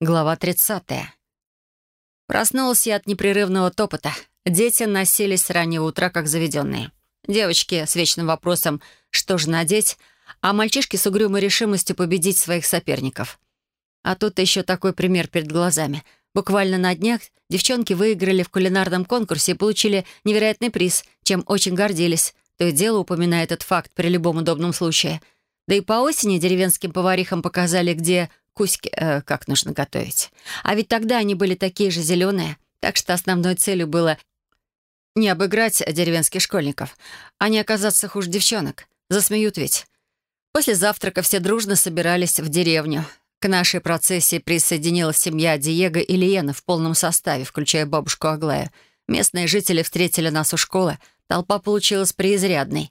Глава 30. Проснулась я от непрерывного топота. Дети носились с раннего утра, как заведенные. Девочки с вечным вопросом «что же надеть?», а мальчишки с угрюмой решимостью победить своих соперников. А тут еще такой пример перед глазами. Буквально на днях девчонки выиграли в кулинарном конкурсе и получили невероятный приз, чем очень гордились. То и дело упоминая этот факт при любом удобном случае. Да и по осени деревенским поварихам показали, где куськи, э, как нужно готовить. А ведь тогда они были такие же зеленые, так что основной целью было не обыграть деревенских школьников, а не оказаться хуже девчонок. Засмеют ведь. После завтрака все дружно собирались в деревню. К нашей процессии присоединилась семья Диего и Лиены в полном составе, включая бабушку Аглая. Местные жители встретили нас у школы. Толпа получилась преизрядной.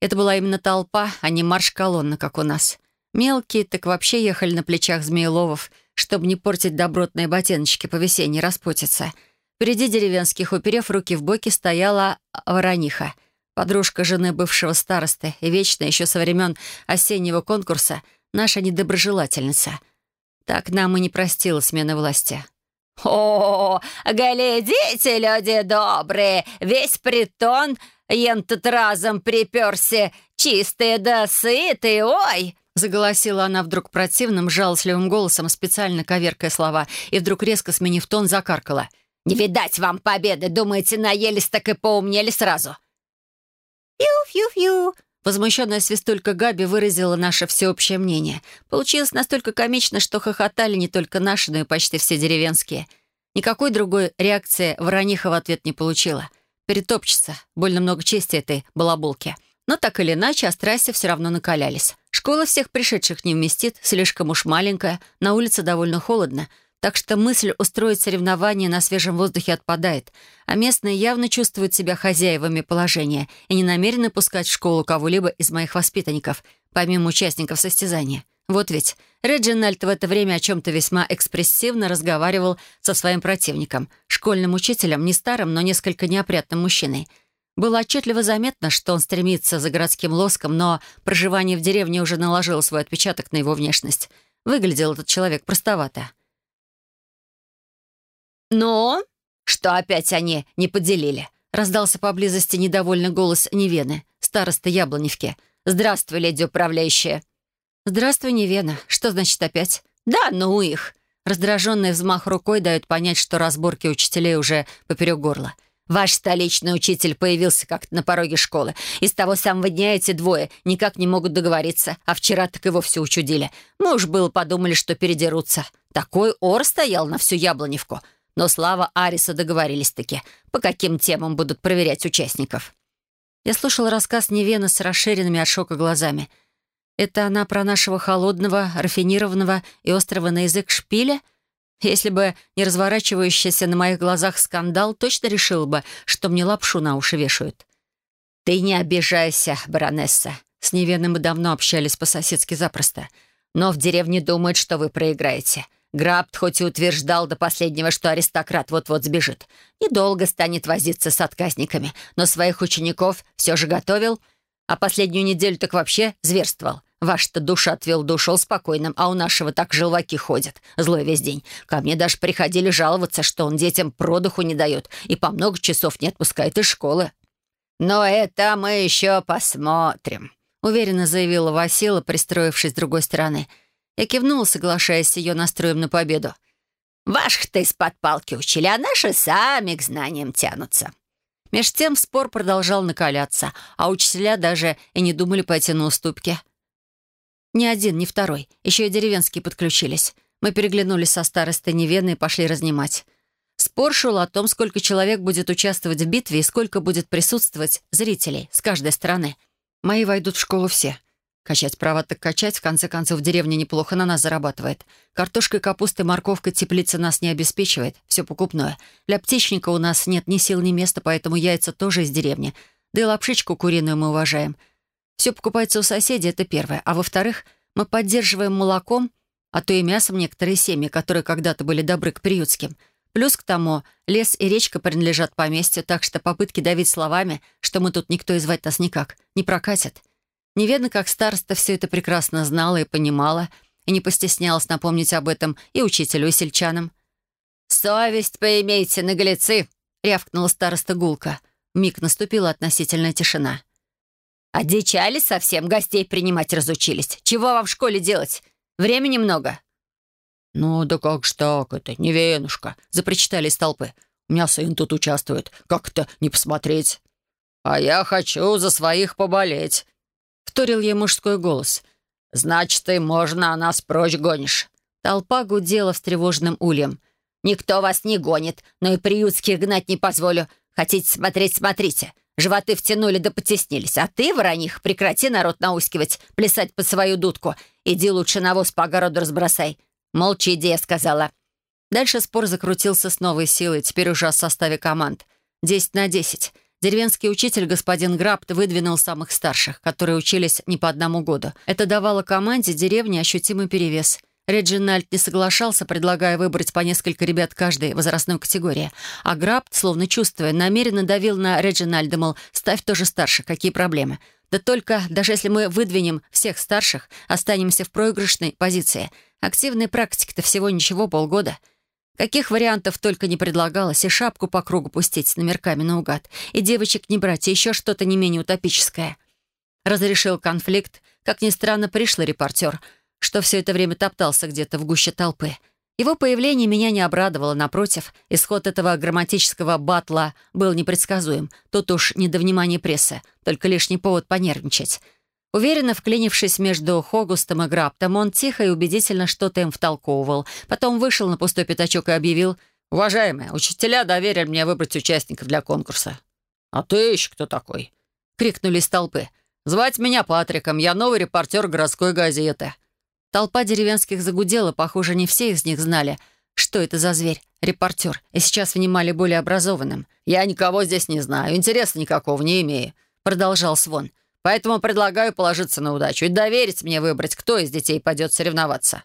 Это была именно толпа, а не марш-колонна, как у нас. Мелкие так вообще ехали на плечах змееловов, чтобы не портить добротные ботиночки по весенней распутиться. Впереди деревенских, уперев руки в боки, стояла ворониха, подружка жены бывшего старосты и вечно еще со времен осеннего конкурса наша недоброжелательница. Так нам и не простила смена власти. «О, глядите, люди добрые, весь притон ентот разом приперся, чистые да сытые, ой!» Заголосила она вдруг противным, жалостливым голосом, специально коверкая слова, и вдруг резко сменив тон, закаркала. «Не видать вам победы! Думаете, наелись, так и поумнели сразу!» «Фью-фью-фью!» Возмущенная свистулька Габи выразила наше всеобщее мнение. Получилось настолько комично, что хохотали не только наши, но и почти все деревенские. Никакой другой реакции Ворониха в ответ не получила. Перетопчется. Больно много чести этой балабулки. Но так или иначе, Астрасия все равно накалялись. Школа всех пришедших не вместит, слишком уж маленькая, на улице довольно холодно, так что мысль устроить соревнования на свежем воздухе отпадает, а местные явно чувствуют себя хозяевами положения и не намерены пускать в школу кого-либо из моих воспитанников, помимо участников состязания. Вот ведь Реджинальд в это время о чем-то весьма экспрессивно разговаривал со своим противником, школьным учителем, не старым, но несколько неопрятным мужчиной — было отчетливо заметно, что он стремится за городским лоском, но проживание в деревне уже наложило свой отпечаток на его внешность. Выглядел этот человек простовато. «Ну, что опять они не поделили?» Раздался поблизости недовольный голос Невены, староста Яблоневки. «Здравствуй, леди управляющая». «Здравствуй, Невена. Что значит опять?» «Да ну их!» Раздраженный взмах рукой дает понять, что разборки учителей уже поперек горла. Ваш столичный учитель появился как-то на пороге школы. И с того самого дня эти двое никак не могут договориться. А вчера так и вовсе учудили. Мы уж было подумали, что передерутся. Такой ор стоял на всю Яблоневку. Но слава Ариса договорились-таки, по каким темам будут проверять участников. Я слушала рассказ Невены с расширенными от шока глазами. Это она про нашего холодного, рафинированного и острого на язык шпиля — если бы не разворачивающийся на моих глазах скандал, точно решил бы, что мне лапшу на уши вешают. «Ты не обижайся, баронесса». С Невеной мы давно общались по-соседски запросто. «Но в деревне думают, что вы проиграете. Грабт хоть и утверждал до последнего, что аристократ вот-вот сбежит. Недолго станет возиться с отказниками, но своих учеников все же готовил, а последнюю неделю так вообще зверствовал. Ваш-то душа отвел душу спокойным, а у нашего так желваки ходят, злой весь день. Ко мне даже приходили жаловаться, что он детям продуху не дает и по много часов не отпускает из школы. «Но это мы еще посмотрим», — уверенно заявила Васила, пристроившись с другой стороны. Я кивнула, соглашаясь с ее настроем на победу. «Ваших-то из-под палки учили, а наши сами к знаниям тянутся». Меж тем спор продолжал накаляться, а учителя даже и не думали пойти на уступки — ни один, ни второй. Еще и деревенские подключились. Мы переглянулись со старостой Невены и пошли разнимать. Спор шел о том, сколько человек будет участвовать в битве и сколько будет присутствовать зрителей с каждой стороны. Мои войдут в школу все. Качать права так качать, в конце концов, деревня неплохо на нас зарабатывает. Картошкой, капустой, морковкой теплица нас не обеспечивает. Все покупное. Для птичника у нас нет ни сил, ни места, поэтому яйца тоже из деревни. Да и лапшичку куриную мы уважаем. Все покупается у соседей, это первое. А во-вторых, мы поддерживаем молоком, а то и мясом некоторые семьи, которые когда-то были добры к приютским. Плюс к тому, лес и речка принадлежат поместью, так что попытки давить словами, что мы тут никто и звать нас никак, не прокатят. Неведно, как староста все это прекрасно знала и понимала, и не постеснялась напомнить об этом и учителю, и сельчанам. «Совесть поимейте, наглецы!» — рявкнула староста Гулка. Миг наступила относительная тишина. «Одичали совсем, гостей принимать разучились. Чего вам в школе делать? Времени много». «Ну да как ж так, это не Венушка», — запричитали из толпы. «У меня сын тут участвует. Как это не посмотреть?» «А я хочу за своих поболеть», — вторил ей мужской голос. «Значит, ты можно, а нас прочь гонишь». Толпа гудела встревоженным ульем. «Никто вас не гонит, но и приютских гнать не позволю. Хотите смотреть — смотрите. Животы втянули да потеснились. А ты, вороних, прекрати народ наускивать, плясать под свою дудку. Иди лучше навоз по огороду разбросай. Молчи, иди, сказала». Дальше спор закрутился с новой силой, теперь уже о составе команд. Десять на десять. Деревенский учитель господин Грабт выдвинул самых старших, которые учились не по одному году. Это давало команде деревни ощутимый перевес — Реджинальд не соглашался, предлагая выбрать по несколько ребят каждой возрастной категории. А Грабт, словно чувствуя, намеренно давил на Реджинальда, мол, ставь тоже старших, какие проблемы. Да только, даже если мы выдвинем всех старших, останемся в проигрышной позиции. Активной практики-то всего ничего, полгода. Каких вариантов только не предлагалось, и шапку по кругу пустить с номерками наугад, и девочек не брать, и еще что-то не менее утопическое. Разрешил конфликт. Как ни странно, пришел репортер — что все это время топтался где-то в гуще толпы. Его появление меня не обрадовало, напротив, исход этого грамматического батла был непредсказуем. Тут уж не до внимания прессы, только лишний повод понервничать. Уверенно вклинившись между Хогустом и Граптом, он тихо и убедительно что-то им втолковывал. Потом вышел на пустой пятачок и объявил «Уважаемые, учителя доверили мне выбрать участников для конкурса». «А ты еще кто такой?» — крикнули из толпы. «Звать меня Патриком, я новый репортер городской газеты». Толпа деревенских загудела, похоже, не все из них знали, что это за зверь, репортер, и сейчас внимали более образованным. «Я никого здесь не знаю, интереса никакого не имею», — продолжал Свон. «Поэтому предлагаю положиться на удачу и доверить мне выбрать, кто из детей пойдет соревноваться».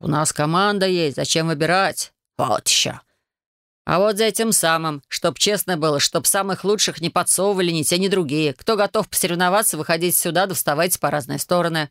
«У нас команда есть, зачем выбирать?» «Вот еще». «А вот за этим самым, чтоб честно было, чтоб самых лучших не подсовывали ни те, ни другие. Кто готов посоревноваться, выходите сюда, да вставайте по разные стороны».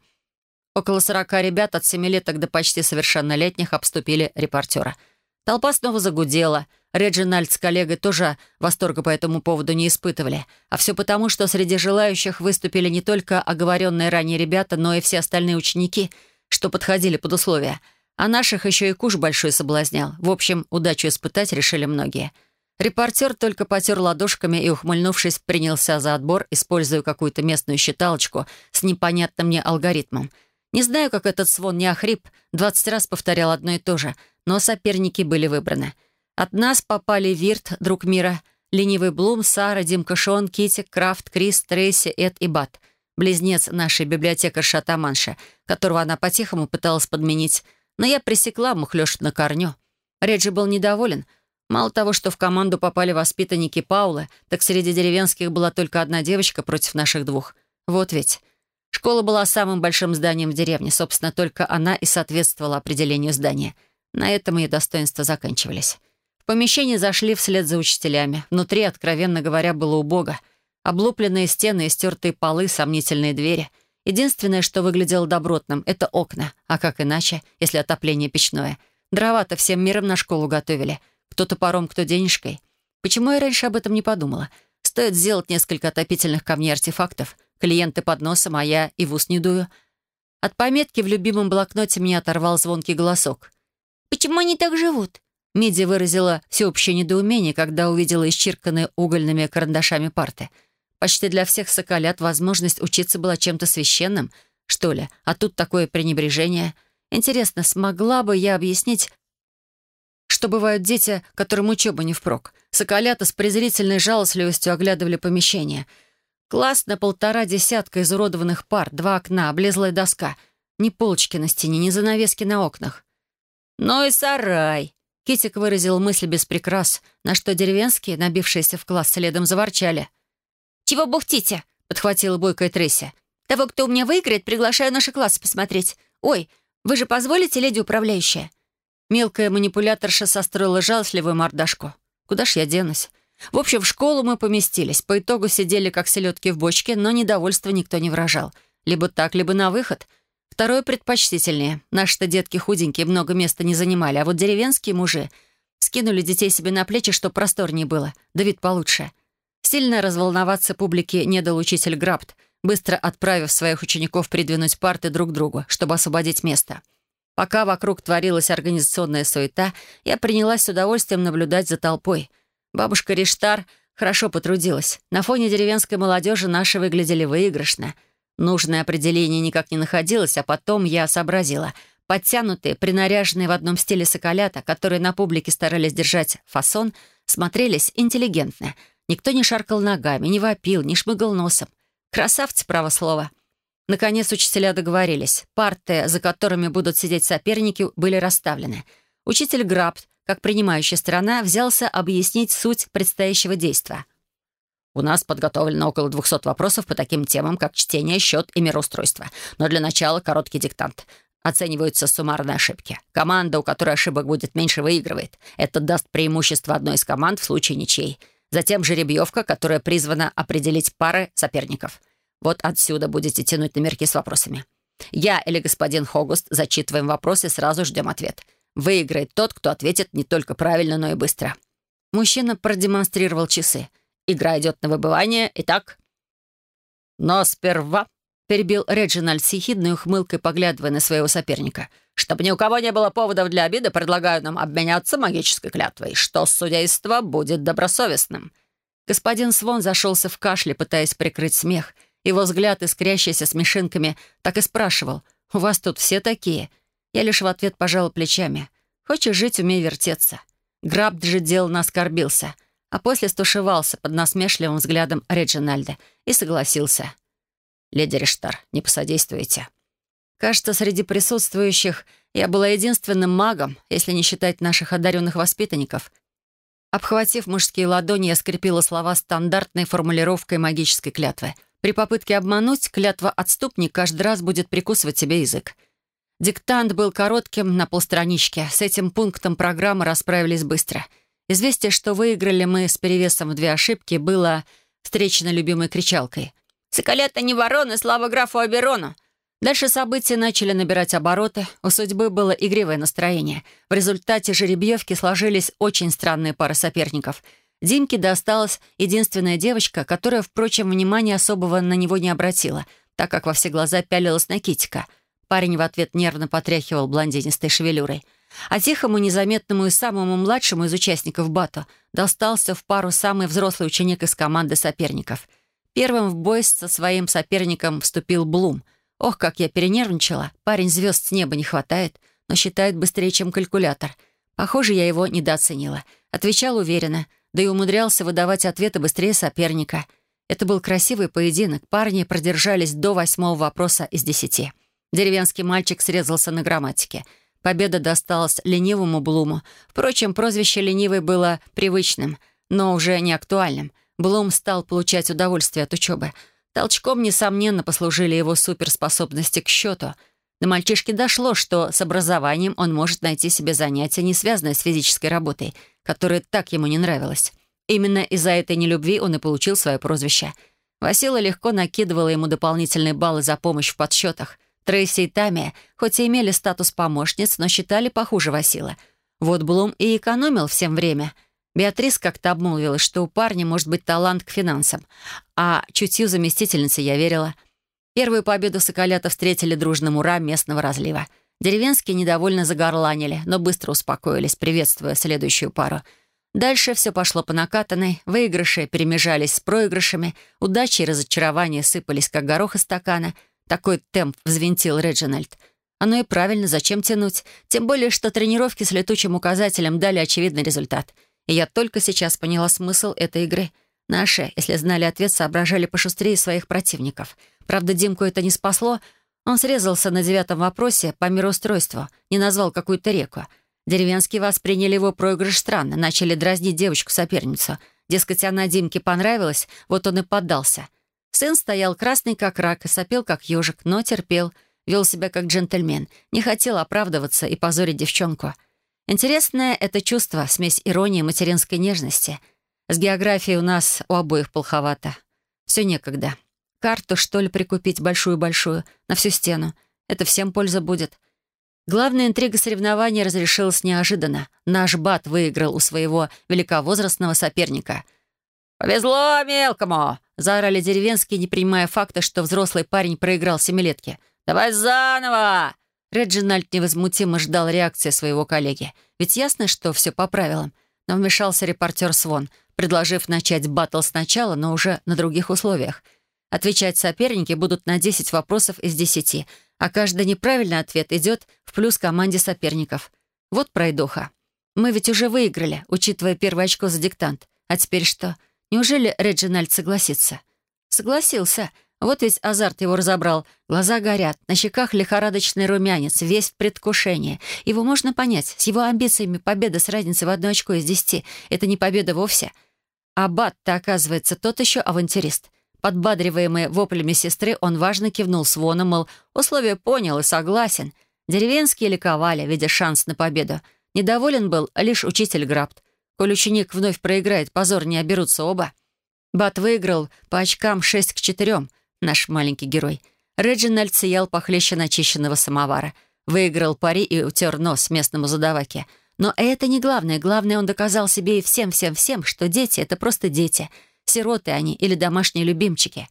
Около сорока ребят от семилеток до почти совершеннолетних обступили репортера. Толпа снова загудела. Реджинальд с коллегой тоже восторга по этому поводу не испытывали. А все потому, что среди желающих выступили не только оговоренные ранее ребята, но и все остальные ученики, что подходили под условия. А наших еще и куш большой соблазнял. В общем, удачу испытать решили многие. Репортер только потер ладошками и, ухмыльнувшись, принялся за отбор, используя какую-то местную считалочку с непонятным мне алгоритмом — не знаю, как этот свон не охрип, двадцать раз повторял одно и то же, но соперники были выбраны. От нас попали Вирт, друг мира, ленивый Блум, Сара, Димка Шон, Китик, Крафт, Крис, Трейси, Эд и Бат. Близнец нашей библиотекарши Атаманша, которого она по-тихому пыталась подменить, но я пресекла мухлёж на корню. Реджи был недоволен. Мало того, что в команду попали воспитанники Паулы, так среди деревенских была только одна девочка против наших двух. Вот ведь. Школа была самым большим зданием в деревне. Собственно, только она и соответствовала определению здания. На этом ее достоинства заканчивались. Помещение зашли вслед за учителями. Внутри, откровенно говоря, было убого. Облупленные стены и стертые полы, сомнительные двери. Единственное, что выглядело добротным, — это окна. А как иначе, если отопление печное? Дрова-то всем миром на школу готовили. Кто топором, кто денежкой. Почему я раньше об этом не подумала? Стоит сделать несколько отопительных камней-артефактов — Клиенты под носом, а я и в ус не дую. От пометки в любимом блокноте меня оторвал звонкий голосок. «Почему они так живут?» Миди выразила всеобщее недоумение, когда увидела исчерканные угольными карандашами парты. Почти для всех соколят возможность учиться была чем-то священным, что ли, а тут такое пренебрежение. Интересно, смогла бы я объяснить, что бывают дети, которым учеба не впрок? Соколята с презрительной жалостливостью оглядывали помещение — Класс на полтора десятка изуродованных пар, два окна, облезлая доска. Ни полочки на стене, ни занавески на окнах. «Ну и сарай!» Китик выразил мысль без прикрас, на что деревенские, набившиеся в класс, следом заворчали. «Чего бухтите?» — подхватила бойкая Тресси. «Того, кто у меня выиграет, приглашаю наши классы посмотреть. Ой, вы же позволите, леди управляющая?» Мелкая манипуляторша состроила жалостливую мордашку. «Куда ж я денусь?» В общем, в школу мы поместились. По итогу сидели как селедки в бочке, но недовольства никто не выражал. Либо так, либо на выход. Второе предпочтительнее. Наши-то детки худенькие, много места не занимали, а вот деревенские мужи скинули детей себе на плечи, чтоб просторнее было, да вид получше. Сильно разволноваться публике не дал учитель Грабт, быстро отправив своих учеников придвинуть парты друг к другу, чтобы освободить место. Пока вокруг творилась организационная суета, я принялась с удовольствием наблюдать за толпой. Бабушка Риштар хорошо потрудилась. На фоне деревенской молодежи наши выглядели выигрышно. Нужное определение никак не находилось, а потом я сообразила. Подтянутые, принаряженные в одном стиле соколята, которые на публике старались держать фасон, смотрелись интеллигентно. Никто не шаркал ногами, не вопил, не шмыгал носом. Красавцы, право слово. Наконец учителя договорились. Парты, за которыми будут сидеть соперники, были расставлены. Учитель Грабт, как принимающая сторона, взялся объяснить суть предстоящего действия. У нас подготовлено около 200 вопросов по таким темам, как чтение, счет и мироустройство. Но для начала короткий диктант. Оцениваются суммарные ошибки. Команда, у которой ошибок будет меньше, выигрывает. Это даст преимущество одной из команд в случае ничьей. Затем жеребьевка, которая призвана определить пары соперников. Вот отсюда будете тянуть номерки с вопросами. Я или господин Хогуст зачитываем вопросы и сразу ждем ответ. Выиграет тот, кто ответит не только правильно, но и быстро. Мужчина продемонстрировал часы. Игра идет на выбывание. Итак... Но сперва перебил Реджинальд с ехидной ухмылкой, поглядывая на своего соперника. «Чтобы ни у кого не было поводов для обиды, предлагаю нам обменяться магической клятвой, что судейство будет добросовестным». Господин Свон зашелся в кашле, пытаясь прикрыть смех. Его взгляд, искрящийся смешинками, так и спрашивал. «У вас тут все такие?» Я лишь в ответ пожал плечами. «Хочешь жить, умей вертеться». Грабд же деланно оскорбился, а после стушевался под насмешливым взглядом Реджинальда и согласился — «Леди Риштар, не посодействуете?» Кажется, среди присутствующих я была единственным магом, если не считать наших одаренных воспитанников. Обхватив мужские ладони, я скрепила слова стандартной формулировкой магической клятвы. При попытке обмануть, клятва отступник каждый раз будет прикусывать себе язык. Диктант был коротким, на полстранички. С этим пунктом программы расправились быстро. Известие, что выиграли мы с перевесом в две ошибки, было встречено любимой кричалкой. Соколята не вороны, слава графу Аберону!» Дальше события начали набирать обороты. У судьбы было игривое настроение. В результате жеребьевки сложились очень странные пары соперников. Димке досталась единственная девочка, которая, впрочем, внимания особого на него не обратила, так как во все глаза пялилась на Китика. Парень в ответ нервно потряхивал блондинистой шевелюрой. А тихому, незаметному и самому младшему из участников бато достался в пару самый взрослый ученик из команды соперников — Первым в бой со своим соперником вступил Блум. Ох, как я перенервничала. Парень звезд с неба не хватает, но считает быстрее, чем калькулятор. Похоже, я его недооценила. Отвечал уверенно, да и умудрялся выдавать ответы быстрее соперника. Это был красивый поединок. Парни продержались до восьмого вопроса из десяти. Деревенский мальчик срезался на грамматике. Победа досталась ленивому Блуму. Впрочем, прозвище «ленивый» было привычным, но уже не актуальным — Блум стал получать удовольствие от учебы. Толчком, несомненно, послужили его суперспособности к счету. До мальчишки дошло, что с образованием он может найти себе занятие, не связанное с физической работой, которая так ему не нравилась. Именно из-за этой нелюбви он и получил свое прозвище. Васила легко накидывала ему дополнительные баллы за помощь в подсчетах. Трейси и Тамия, хоть и имели статус помощниц, но считали похуже Васила. Вот Блум и экономил всем время — Беатрис как-то обмолвилась, что у парня может быть талант к финансам, а чутью заместительницы я верила. Первую победу Соколята встретили дружным ура местного разлива. Деревенские недовольно загорланили, но быстро успокоились, приветствуя следующую пару. Дальше все пошло по накатанной, выигрыши перемежались с проигрышами, удачи и разочарования сыпались, как горох из стакана. Такой темп взвинтил Реджинальд. Оно и правильно, зачем тянуть? Тем более, что тренировки с летучим указателем дали очевидный результат — и я только сейчас поняла смысл этой игры. Наши, если знали ответ, соображали пошустрее своих противников. Правда, Димку это не спасло. Он срезался на девятом вопросе по мироустройству, не назвал какую-то реку. Деревенские восприняли его проигрыш странно, начали дразнить девочку-соперницу. Дескать, она Димке понравилась, вот он и поддался. Сын стоял красный, как рак, и сопел, как ежик, но терпел, вел себя как джентльмен, не хотел оправдываться и позорить девчонку — Интересное это чувство, смесь иронии и материнской нежности. С географией у нас у обоих плоховато. Все некогда. Карту, что ли, прикупить большую-большую, на всю стену. Это всем польза будет. Главная интрига соревнования разрешилась неожиданно. Наш Бат выиграл у своего великовозрастного соперника. «Повезло мелкому!» — заорали деревенские, не принимая факта, что взрослый парень проиграл семилетки. «Давай заново!» Реджинальд невозмутимо ждал реакции своего коллеги. Ведь ясно, что все по правилам. Но вмешался репортер Свон, предложив начать баттл сначала, но уже на других условиях. Отвечать соперники будут на 10 вопросов из 10, а каждый неправильный ответ идет в плюс команде соперников. Вот пройдоха. Мы ведь уже выиграли, учитывая первое очко за диктант. А теперь что? Неужели Реджинальд согласится? Согласился. Вот ведь азарт его разобрал. Глаза горят, на щеках лихорадочный румянец, весь в предвкушении. Его можно понять. С его амбициями победа с разницей в одно очко из десяти — это не победа вовсе. А Бат-то, оказывается, тот еще авантюрист. Подбадриваемый воплями сестры, он важно кивнул Свону, мол, условия понял и согласен. Деревенские ликовали, видя шанс на победу. Недоволен был лишь учитель Грабт. Коль ученик вновь проиграет, позор не оберутся оба. Бат выиграл по очкам 6 к 4, наш маленький герой. Реджинальд сиял похлеще начищенного самовара. Выиграл пари и утер нос местному задаваке. Но это не главное. Главное, он доказал себе и всем-всем-всем, что дети — это просто дети — Сироты они или домашние любимчики.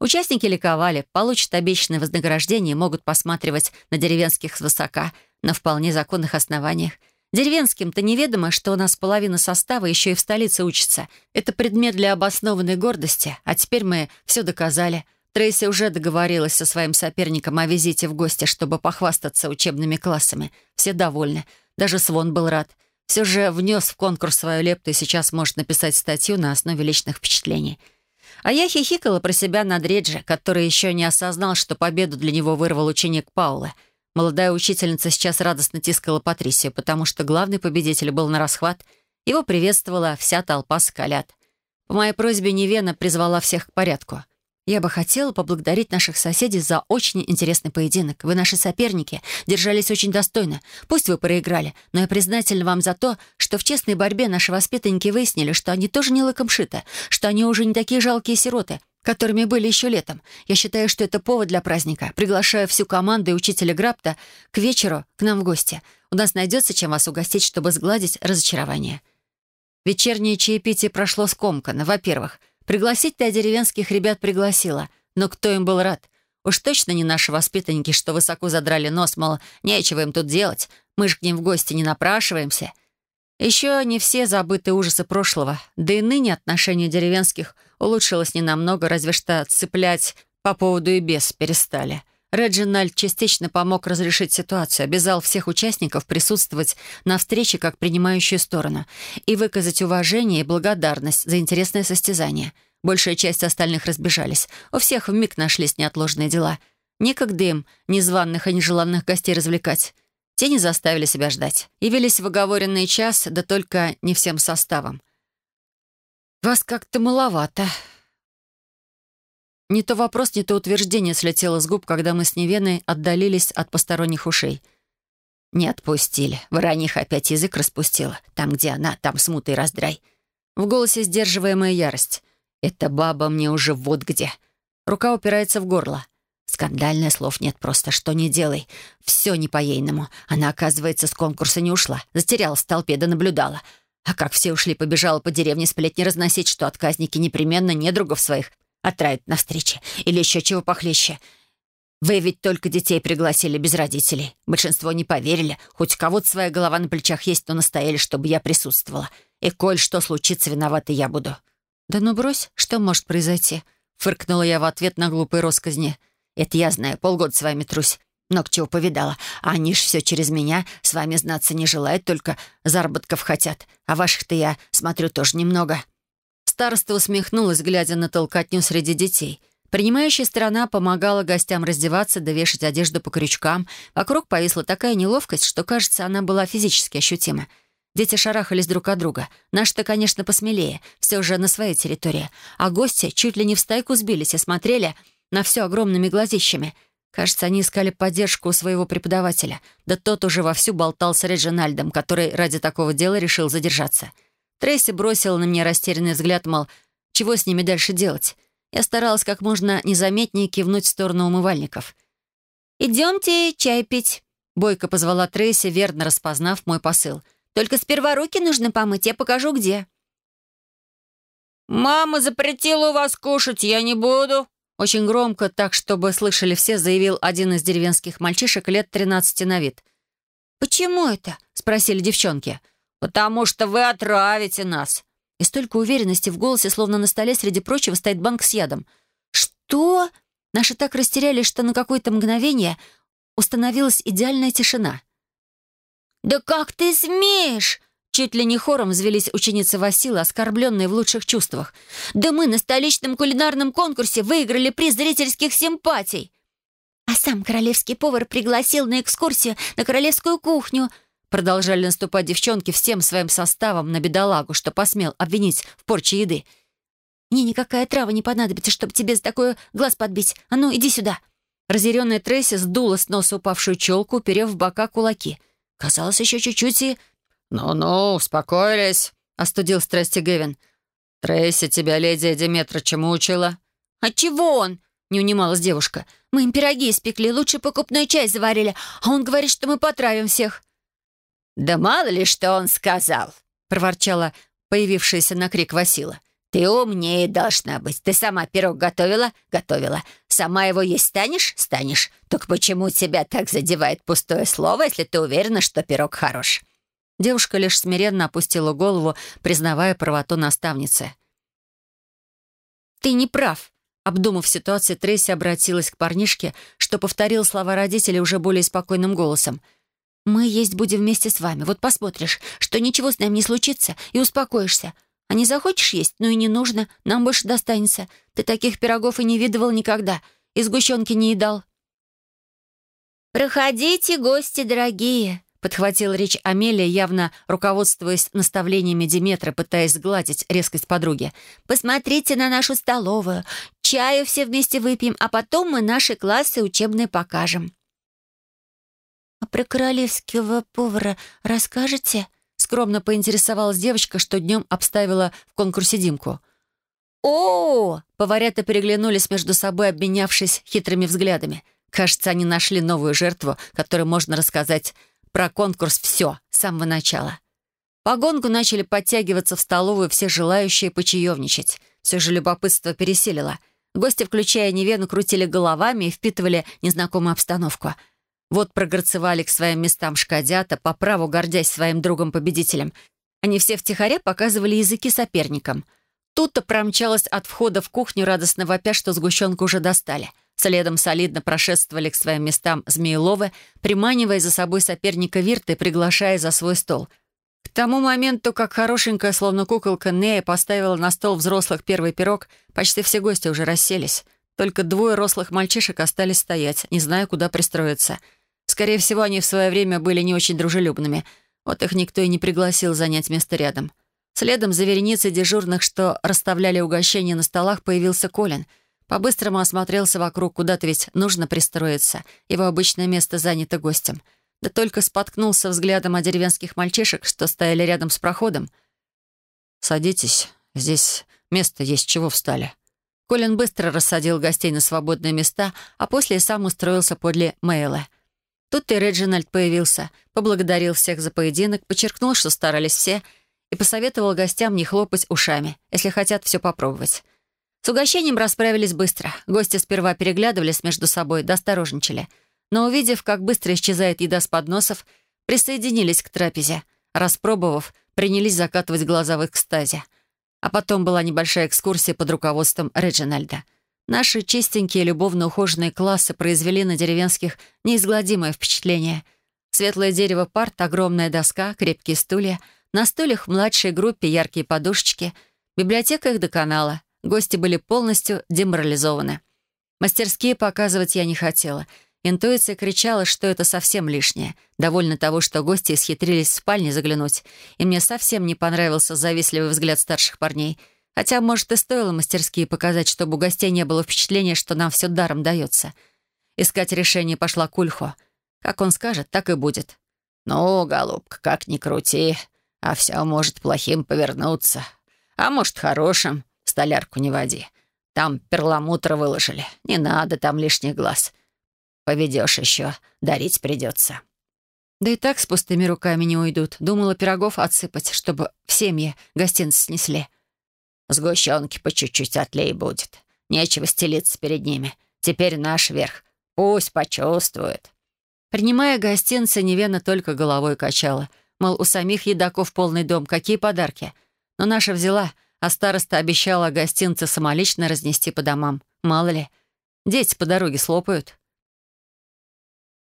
Участники ликовали, получат обещанное вознаграждение могут посматривать на деревенских свысока, на вполне законных основаниях. Деревенским-то неведомо, что у нас половина состава еще и в столице учится. Это предмет для обоснованной гордости, а теперь мы все доказали. Трейси уже договорилась со своим соперником о визите в гости, чтобы похвастаться учебными классами. Все довольны. Даже Свон был рад все же внес в конкурс свою лепту и сейчас может написать статью на основе личных впечатлений. А я хихикала про себя над Реджи, который еще не осознал, что победу для него вырвал ученик Паулы. Молодая учительница сейчас радостно тискала Патрисию, потому что главный победитель был на расхват. Его приветствовала вся толпа скалят. По моей просьбе Невена призвала всех к порядку — я бы хотела поблагодарить наших соседей за очень интересный поединок. Вы наши соперники, держались очень достойно. Пусть вы проиграли, но я признательна вам за то, что в честной борьбе наши воспитанники выяснили, что они тоже не лыком шиты, что они уже не такие жалкие сироты, которыми были еще летом. Я считаю, что это повод для праздника. Приглашаю всю команду и учителя Грабта к вечеру к нам в гости. У нас найдется чем вас угостить, чтобы сгладить разочарование. Вечернее чаепитие прошло скомканно. Во-первых, Пригласить-то я деревенских ребят пригласила, но кто им был рад? Уж точно не наши воспитанники, что высоко задрали нос, мол, нечего им тут делать, мы же к ним в гости не напрашиваемся. Еще не все забыты ужасы прошлого, да и ныне отношение деревенских улучшилось ненамного, разве что цеплять по поводу и без перестали. Реджинальд частично помог разрешить ситуацию, обязал всех участников присутствовать на встрече как принимающую сторону и выказать уважение и благодарность за интересное состязание. Большая часть остальных разбежались. У всех вмиг нашлись неотложные дела. Некогда им незваных и нежеланных гостей развлекать. Те не заставили себя ждать. Явились в оговоренный час, да только не всем составом. «Вас как-то маловато», не то вопрос, не то утверждение слетело с губ, когда мы с Невеной отдалились от посторонних ушей. «Не отпустили. Ворониха опять язык распустила. Там, где она, там смута раздрай». В голосе сдерживаемая ярость. «Эта баба мне уже вот где». Рука упирается в горло. Скандальное слов нет просто. Что не делай. Все не по-ейному. Она, оказывается, с конкурса не ушла. Затерялась в толпе да наблюдала. А как все ушли, побежала по деревне сплетни разносить, что отказники непременно недругов своих отравят на встрече. Или еще чего похлеще. Вы ведь только детей пригласили без родителей. Большинство не поверили. Хоть у кого-то своя голова на плечах есть, но настояли, чтобы я присутствовала. И коль что случится, виновата я буду». «Да ну брось, что может произойти?» Фыркнула я в ответ на глупые росказни. «Это я знаю, полгода с вами трусь. Но к чего повидала. Они ж все через меня, с вами знаться не желают, только заработков хотят. А ваших-то я смотрю тоже немного». Староста усмехнулась, глядя на толкотню среди детей. Принимающая сторона помогала гостям раздеваться да вешать одежду по крючкам. Вокруг повисла такая неловкость, что, кажется, она была физически ощутима. Дети шарахались друг от друга. Наши-то, конечно, посмелее, все уже на своей территории. А гости чуть ли не в стайку сбились и смотрели на все огромными глазищами. Кажется, они искали поддержку у своего преподавателя. Да тот уже вовсю болтал с Реджинальдом, который ради такого дела решил задержаться. — Трейси бросила на меня растерянный взгляд, мол, чего с ними дальше делать. Я старалась как можно незаметнее кивнуть в сторону умывальников. «Идемте чай пить», — Бойко позвала Трейси, верно распознав мой посыл. «Только сперва руки нужно помыть, я покажу, где». «Мама запретила у вас кушать, я не буду», очень громко, так, чтобы слышали все, заявил один из деревенских мальчишек лет 13 на вид. «Почему это?» — спросили девчонки. «Потому что вы отравите нас». И столько уверенности в голосе, словно на столе среди прочего стоит банк с ядом. «Что?» Наши так растерялись, что на какое-то мгновение установилась идеальная тишина. «Да как ты смеешь?» Чуть ли не хором взвелись ученицы Васила, оскорбленные в лучших чувствах. «Да мы на столичном кулинарном конкурсе выиграли приз зрительских симпатий!» «А сам королевский повар пригласил на экскурсию на королевскую кухню», продолжали наступать девчонки всем своим составом на бедолагу, что посмел обвинить в порче еды. «Мне никакая трава не понадобится, чтобы тебе за такое глаз подбить. А ну, иди сюда!» Разъяренная Трейси сдула с носа упавшую челку, уперев в бока кулаки. Казалось, еще чуть-чуть и... «Ну-ну, успокоились», — остудил страсти Гевин. «Трейси тебя леди Диметра чему учила?» «А чего он?» — не унималась девушка. «Мы им пироги испекли, лучше покупной чай заварили, а он говорит, что мы потравим всех». «Да мало ли, что он сказал», — проворчала появившаяся на крик Васила. «Ты умнее должна быть. Ты сама пирог готовила? Готовила. Сама его есть станешь? Станешь. Только почему тебя так задевает пустое слово, если ты уверена, что пирог хорош?» Девушка лишь смиренно опустила голову, признавая правоту наставницы. «Ты не прав», Обдумав ситуацию, Трейси обратилась к парнишке, что повторил слова родителей уже более спокойным голосом. «Мы есть будем вместе с вами. Вот посмотришь, что ничего с нами не случится, и успокоишься. А не захочешь есть? Ну и не нужно. Нам больше достанется. Ты таких пирогов и не видывал никогда. И сгущенки не едал». «Проходите, гости дорогие», — подхватила речь Амелия, явно руководствуясь наставлениями Диметра, пытаясь сгладить резкость подруги. «Посмотрите на нашу столовую. Чаю все вместе выпьем, а потом мы наши классы учебные покажем». «А про королевского повара расскажете?» Скромно поинтересовалась девочка, что днем обставила в конкурсе Димку. «О!» — поварята переглянулись между собой, обменявшись хитрыми взглядами. Кажется, они нашли новую жертву, которой можно рассказать про конкурс все с самого начала. По гонгу начали подтягиваться в столовую все желающие почаевничать. Все же любопытство переселило. Гости, включая Невену, крутили головами и впитывали незнакомую обстановку — вот прогорцевали к своим местам шкодята, по праву гордясь своим другом-победителем. Они все втихаря показывали языки соперникам. Тут-то промчалась от входа в кухню, радостно вопя, что сгущенку уже достали. Следом солидно прошествовали к своим местам змееловы, приманивая за собой соперника Вирта и приглашая за свой стол. К тому моменту, как хорошенькая, словно куколка Нея, поставила на стол взрослых первый пирог, почти все гости уже расселись. Только двое рослых мальчишек остались стоять, не зная, куда пристроиться. Скорее всего, они в свое время были не очень дружелюбными. Вот их никто и не пригласил занять место рядом. Следом за вереницей дежурных, что расставляли угощения на столах, появился Колин. По-быстрому осмотрелся вокруг, куда-то ведь нужно пристроиться. Его обычное место занято гостем. Да только споткнулся взглядом о деревенских мальчишек, что стояли рядом с проходом. «Садитесь, здесь место есть, чего встали», Колин быстро рассадил гостей на свободные места, а после и сам устроился подле Мэйла. Тут и Реджинальд появился, поблагодарил всех за поединок, подчеркнул, что старались все, и посоветовал гостям не хлопать ушами, если хотят все попробовать. С угощением расправились быстро. Гости сперва переглядывались между собой, досторожничали. Но увидев, как быстро исчезает еда с подносов, присоединились к трапезе. Распробовав, принялись закатывать глаза в экстазе. А потом была небольшая экскурсия под руководством Реджинальда. Наши чистенькие, любовно ухоженные классы произвели на деревенских неизгладимое впечатление. Светлое дерево парт, огромная доска, крепкие стулья, на стульях в младшей группе яркие подушечки, библиотека их до канала. Гости были полностью деморализованы. Мастерские показывать я не хотела — Интуиция кричала, что это совсем лишнее. Довольно того, что гости исхитрились в спальне заглянуть. И мне совсем не понравился завистливый взгляд старших парней. Хотя, может, и стоило мастерские показать, чтобы у гостей не было впечатления, что нам все даром дается. Искать решение пошла Кульхо. Как он скажет, так и будет. «Ну, голубка, как ни крути, а все может плохим повернуться. А может, хорошим. Столярку не води. Там перламутр выложили. Не надо там лишних глаз. Поведешь еще, дарить придется». Да и так с пустыми руками не уйдут. Думала пирогов отсыпать, чтобы в семье гостинцы снесли. Сгущенки по чуть-чуть отлей будет. Нечего стелиться перед ними. Теперь наш верх. Пусть почувствует. Принимая гостинцы, Невена только головой качала. Мол, у самих едоков полный дом, какие подарки. Но наша взяла, а староста обещала гостинцы самолично разнести по домам. Мало ли, дети по дороге слопают.